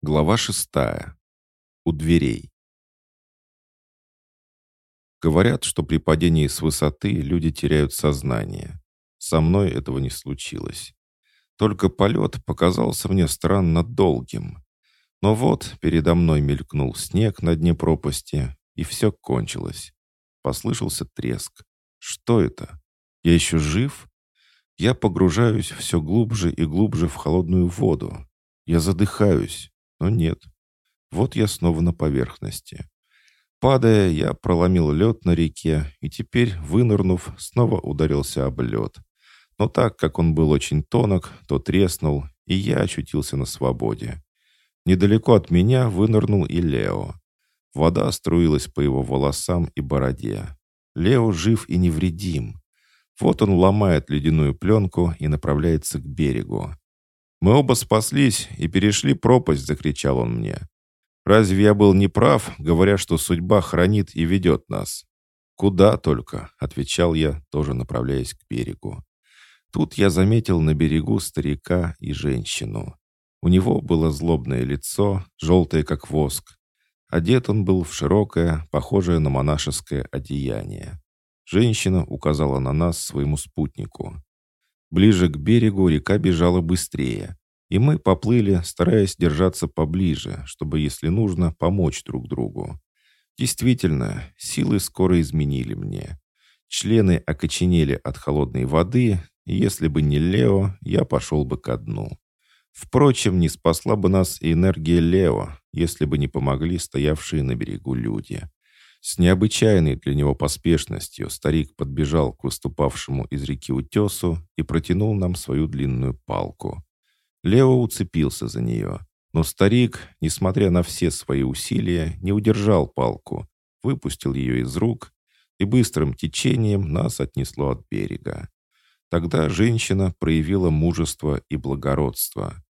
Глава шестая. У дверей. Говорят, что при падении с высоты люди теряют сознание. Со мной этого не случилось. Только полет показался мне странно долгим. Но вот передо мной мелькнул снег на дне пропасти, и все кончилось. Послышался треск. Что это? Я еще жив? Я погружаюсь все глубже и глубже в холодную воду. Я задыхаюсь. Но нет. Вот я снова на поверхности. Падая, я проломил лед на реке и теперь, вынырнув, снова ударился об лед. Но так как он был очень тонок, то треснул, и я очутился на свободе. Недалеко от меня вынырнул и Лео. Вода струилась по его волосам и бороде. Лео жив и невредим. Вот он ломает ледяную пленку и направляется к берегу. «Мы оба спаслись и перешли пропасть», — закричал он мне. «Разве я был неправ, говоря, что судьба хранит и ведет нас?» «Куда только», — отвечал я, тоже направляясь к берегу. Тут я заметил на берегу старика и женщину. У него было злобное лицо, желтое как воск. Одет он был в широкое, похожее на монашеское одеяние. Женщина указала на нас своему спутнику. Ближе к берегу река бежала быстрее, и мы поплыли, стараясь держаться поближе, чтобы, если нужно, помочь друг другу. Действительно, силы скоро изменили мне. Члены окоченели от холодной воды, и если бы не Лео, я пошел бы ко дну. Впрочем, не спасла бы нас и энергия Лео, если бы не помогли стоявшие на берегу люди. С необычайной для него поспешностью старик подбежал к выступавшему из реки утесу и протянул нам свою длинную палку. Лео уцепился за нее, но старик, несмотря на все свои усилия, не удержал палку, выпустил ее из рук, и быстрым течением нас отнесло от берега. Тогда женщина проявила мужество и благородство.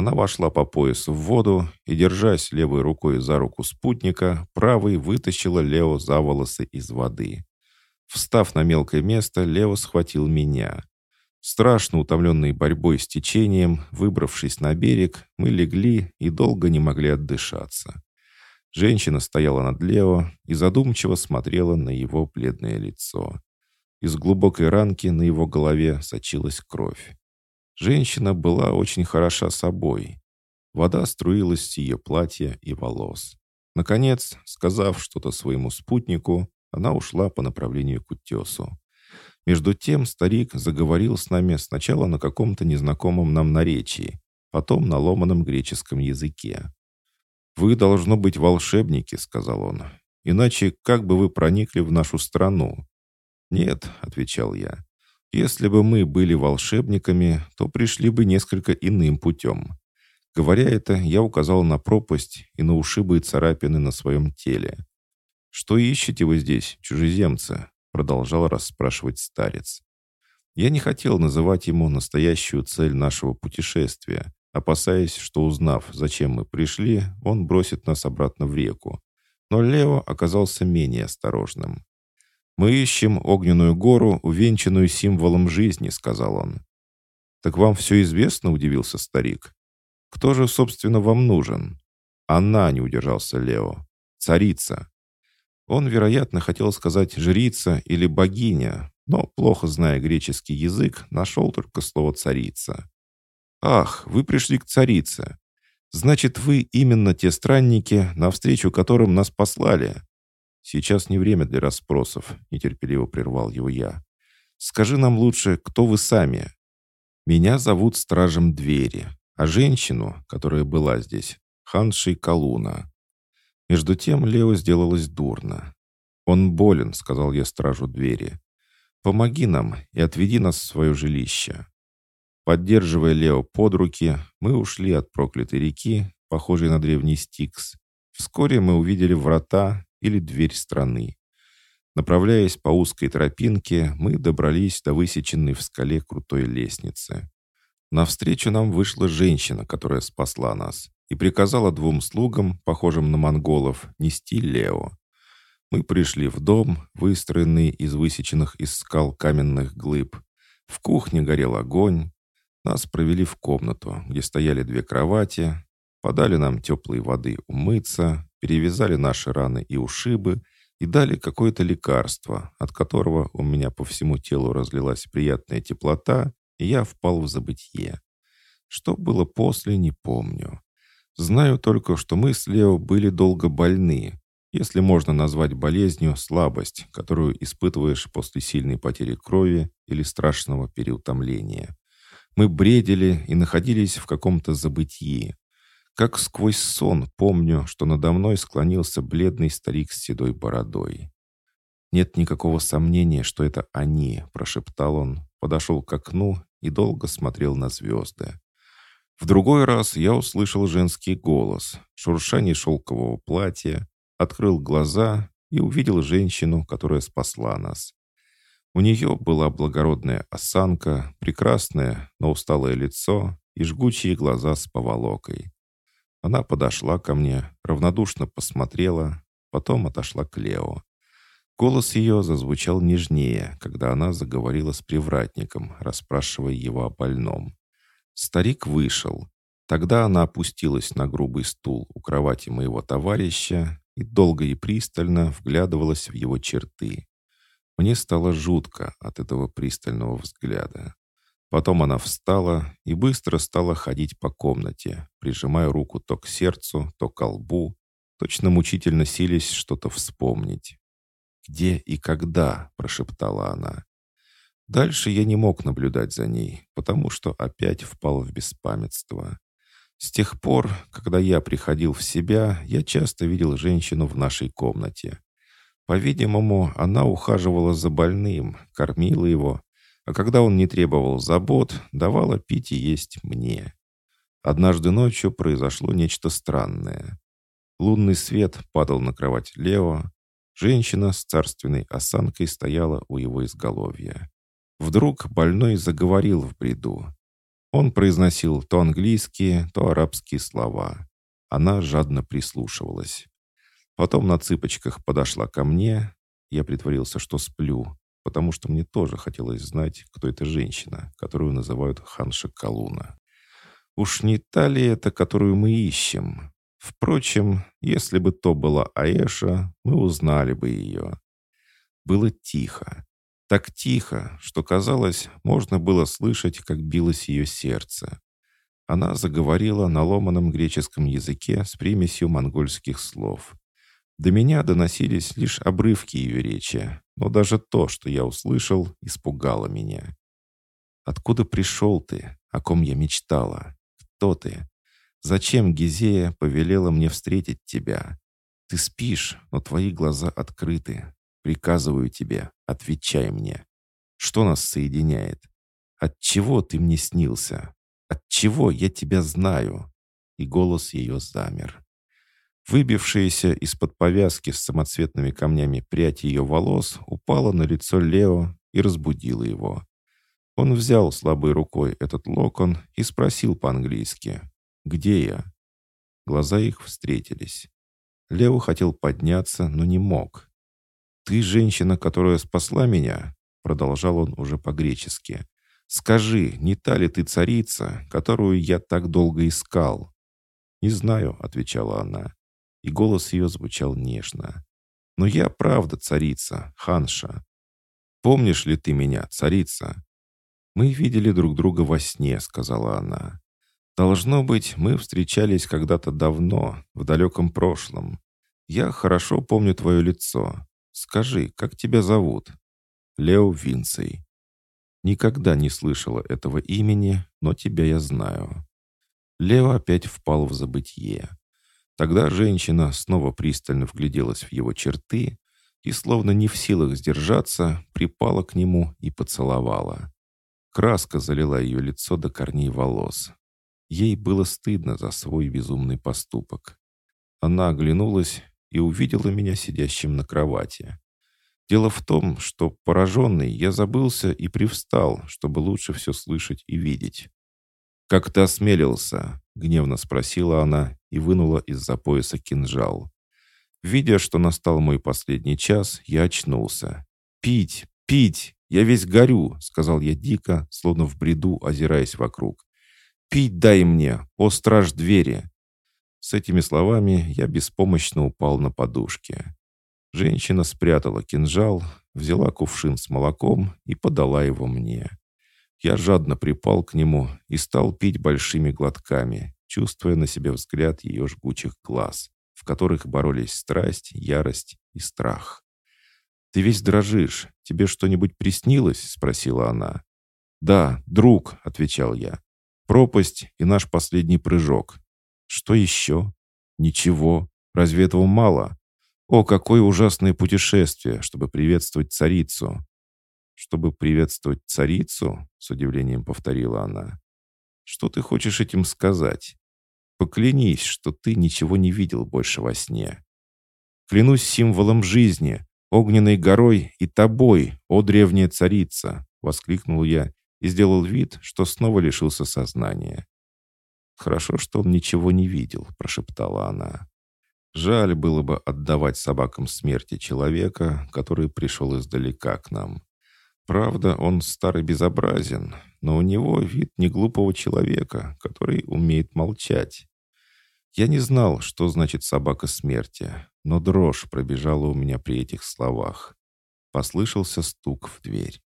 Она вошла по поясу в воду и, держась левой рукой за руку спутника, правой вытащила Лео за волосы из воды. Встав на мелкое место, Лео схватил меня. Страшно утомленные борьбой с течением, выбравшись на берег, мы легли и долго не могли отдышаться. Женщина стояла над Лео и задумчиво смотрела на его бледное лицо. Из глубокой ранки на его голове сочилась кровь. Женщина была очень хороша собой. Вода струилась с ее платья и волос. Наконец, сказав что-то своему спутнику, она ушла по направлению к утесу. Между тем старик заговорил с нами сначала на каком-то незнакомом нам наречии, потом на ломаном греческом языке. «Вы, должно быть, волшебники», — сказал он. «Иначе как бы вы проникли в нашу страну?» «Нет», — отвечал я. Если бы мы были волшебниками, то пришли бы несколько иным путем. Говоря это, я указал на пропасть и на ушибы и царапины на своем теле. «Что ищете вы здесь, чужеземцы?» продолжал расспрашивать старец. Я не хотел называть ему настоящую цель нашего путешествия, опасаясь, что узнав, зачем мы пришли, он бросит нас обратно в реку. Но Лео оказался менее осторожным. «Мы ищем огненную гору, увенчанную символом жизни», — сказал он. «Так вам все известно?» — удивился старик. «Кто же, собственно, вам нужен?» «Она», — не удержался Лео. «Царица». Он, вероятно, хотел сказать «жрица» или «богиня», но, плохо зная греческий язык, нашел только слово «царица». «Ах, вы пришли к царице. Значит, вы именно те странники, навстречу которым нас послали. «Сейчас не время для расспросов», — нетерпеливо прервал его я. «Скажи нам лучше, кто вы сами?» «Меня зовут Стражем Двери, а женщину, которая была здесь, Ханшей Калуна». Между тем Лео сделалось дурно. «Он болен», — сказал я Стражу Двери. «Помоги нам и отведи нас в свое жилище». Поддерживая Лео под руки, мы ушли от проклятой реки, похожей на древний Стикс. Вскоре мы увидели врата или дверь страны. Направляясь по узкой тропинке, мы добрались до высеченной в скале крутой лестницы. Навстречу нам вышла женщина, которая спасла нас, и приказала двум слугам, похожим на монголов, нести Лео. Мы пришли в дом, выстроенный из высеченных из скал каменных глыб. В кухне горел огонь. Нас провели в комнату, где стояли две кровати. подали нам теплой воды умыться, перевязали наши раны и ушибы и дали какое-то лекарство, от которого у меня по всему телу разлилась приятная теплота, и я впал в забытье. Что было после, не помню. Знаю только, что мы с Лео были долго больны, если можно назвать болезнью слабость, которую испытываешь после сильной потери крови или страшного переутомления. Мы бредили и находились в каком-то забытии. Как сквозь сон помню, что надо мной склонился бледный старик с седой бородой. «Нет никакого сомнения, что это они», — прошептал он, подошел к окну и долго смотрел на звезды. В другой раз я услышал женский голос, шуршание шелкового платья, открыл глаза и увидел женщину, которая спасла нас. У нее была благородная осанка, прекрасное, но усталое лицо и жгучие глаза с поволокой. Она подошла ко мне, равнодушно посмотрела, потом отошла к Лео. Голос ее зазвучал нежнее, когда она заговорила с привратником, расспрашивая его о больном. Старик вышел. Тогда она опустилась на грубый стул у кровати моего товарища и долго и пристально вглядывалась в его черты. Мне стало жутко от этого пристального взгляда. Потом она встала и быстро стала ходить по комнате, прижимая руку то к сердцу, то к лбу, точно мучительно сились что-то вспомнить. «Где и когда?» – прошептала она. Дальше я не мог наблюдать за ней, потому что опять впал в беспамятство. С тех пор, когда я приходил в себя, я часто видел женщину в нашей комнате. По-видимому, она ухаживала за больным, кормила его, а когда он не требовал забот, давала пить и есть мне. Однажды ночью произошло нечто странное. Лунный свет падал на кровать Лео. Женщина с царственной осанкой стояла у его изголовья. Вдруг больной заговорил в бреду. Он произносил то английские, то арабские слова. Она жадно прислушивалась. Потом на цыпочках подошла ко мне. Я притворился, что сплю, потому что мне тоже хотелось знать, кто эта женщина, которую называют Ханша Калуна. Уж не та ли это, которую мы ищем? Впрочем, если бы то была Аэша, мы узнали бы ее. Было тихо. Так тихо, что, казалось, можно было слышать, как билось ее сердце. Она заговорила на ломаном греческом языке с примесью монгольских слов. До меня доносились лишь обрывки ее речи, но даже то, что я услышал, испугало меня. «Откуда пришел ты? О ком я мечтала? Кто ты? Зачем Гизея повелела мне встретить тебя? Ты спишь, но твои глаза открыты. Приказываю тебе, отвечай мне. Что нас соединяет? От чего ты мне снился? От чего я тебя знаю?» И голос ее замер. Выбившаяся из-под повязки с самоцветными камнями прядь ее волос упала на лицо Лео и разбудила его. Он взял слабой рукой этот локон и спросил по-английски «Где я?». Глаза их встретились. Лео хотел подняться, но не мог. «Ты женщина, которая спасла меня?» Продолжал он уже по-гречески. «Скажи, не та ли ты царица, которую я так долго искал?» «Не знаю», — отвечала она, и голос ее звучал нежно. «Но я правда царица, ханша. Помнишь ли ты меня, царица?» «Мы видели друг друга во сне», — сказала она. «Должно быть, мы встречались когда-то давно, в далеком прошлом. Я хорошо помню твое лицо. Скажи, как тебя зовут?» «Лео Винцей». «Никогда не слышала этого имени, но тебя я знаю». Лео опять впал в забытье. Тогда женщина снова пристально вгляделась в его черты и, словно не в силах сдержаться, припала к нему и поцеловала. Краска залила ее лицо до корней волос. Ей было стыдно за свой безумный поступок. Она оглянулась и увидела меня сидящим на кровати. Дело в том, что, пораженный, я забылся и привстал, чтобы лучше все слышать и видеть. «Как ты осмелился?» — гневно спросила она и вынула из-за пояса кинжал. Видя, что настал мой последний час, я очнулся. «Пить! Пить! Я весь горю!» — сказал я дико, словно в бреду, озираясь вокруг. «Пить дай мне, о страж двери!» С этими словами я беспомощно упал на подушке. Женщина спрятала кинжал, взяла кувшин с молоком и подала его мне. Я жадно припал к нему и стал пить большими глотками, чувствуя на себе взгляд ее жгучих глаз, в которых боролись страсть, ярость и страх. «Ты весь дрожишь. Тебе что-нибудь приснилось?» — спросила она. «Да, друг», — отвечал я. «Пропасть и наш последний прыжок. Что еще?» «Ничего. Разве этого мало? О, какое ужасное путешествие, чтобы приветствовать царицу!» «Чтобы приветствовать царицу?» — с удивлением повторила она. «Что ты хочешь этим сказать? Поклянись, что ты ничего не видел больше во сне. Клянусь символом жизни, огненной горой и тобой, о древняя царица!» — воскликнул я и сделал вид, что снова лишился сознания. «Хорошо, что он ничего не видел», — прошептала она. «Жаль было бы отдавать собакам смерти человека, который пришел издалека к нам. Правда, он старый безобразен, но у него вид неглупого человека, который умеет молчать. Я не знал, что значит собака смерти, но дрожь пробежала у меня при этих словах. Послышался стук в дверь.